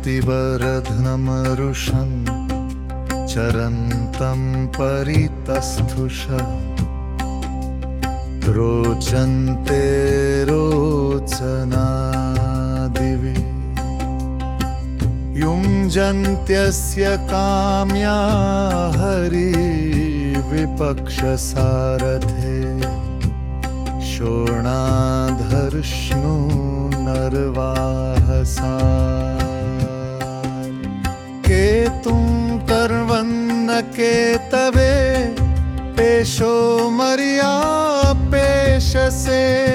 क्षितिवरध्नमरुषन् चरन्तं परितस्थुष। रोचन्ते रोचनादिवि। युञ्जन्त्यस्य काम्या हरि विपक्षसारथे। शोणाधर्ष्णु नरवाहसा तुम करवन्न के तवे, पेशो मरिया पेश से।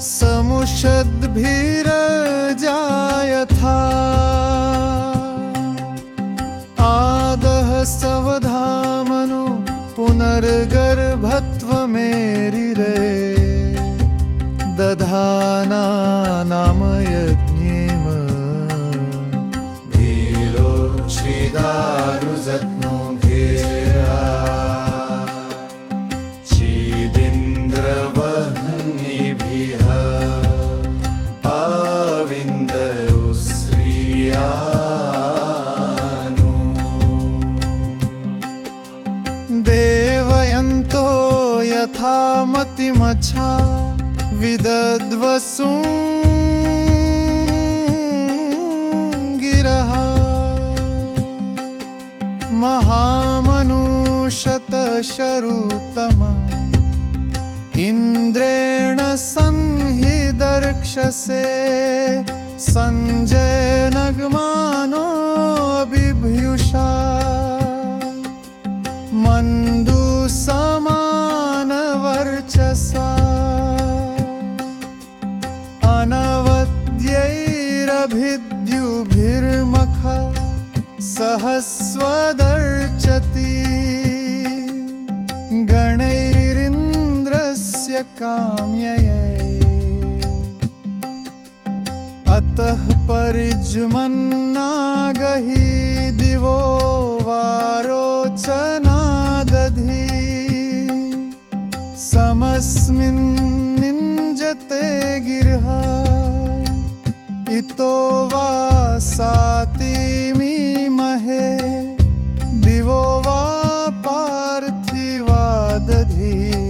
समुषद भीर जाय था। आदह सवधामनु पुनर्गर्भत्व मेरी रे। दधाना नाम यथा मतिमच्छा विदद्वसु गिरः। महामनुषतशरुतम इन्द्रेण संहिदर्क्षसे सञ्जयनग्मानो बिभ्युषा गणैरिन्द्रस्य काम्ययै। अतः परिज्मन्नागहि दिवो वारोचनादधि। समस्मिन् day.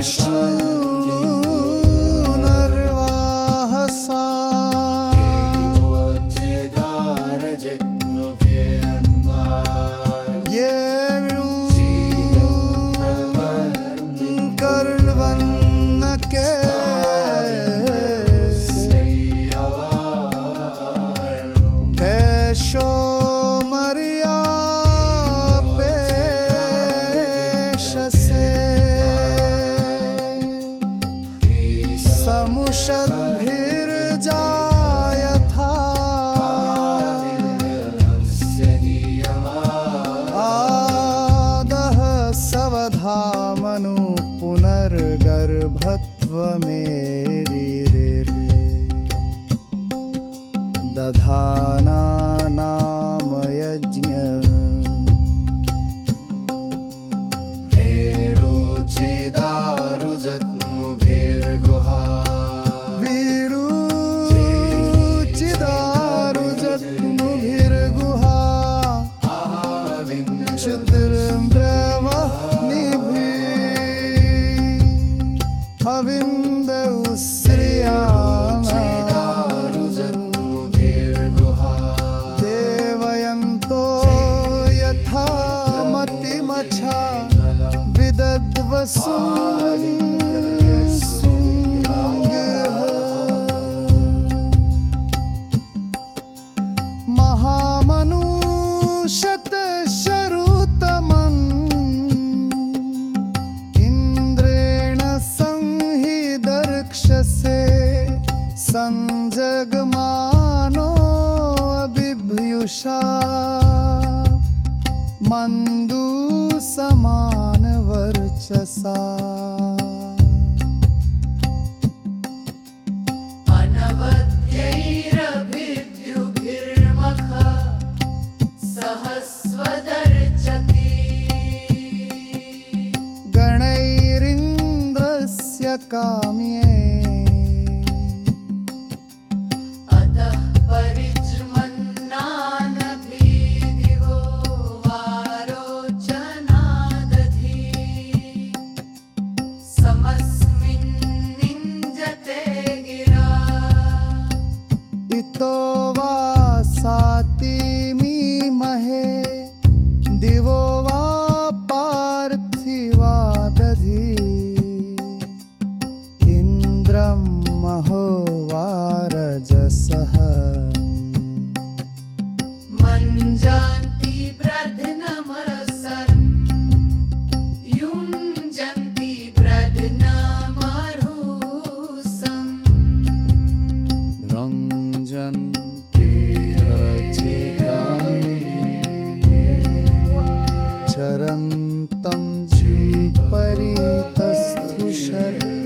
Krishna. leva-me अविन्द उश्रिया ते यथा मतिमच्छा विदद्वसु मन्दुसमानवर्चसा अनवद्यैरभिद्युभिर्मख सहस्वदर्चति गणैरिन्द्रस्य काम्ये तं ची परितस्तु शत्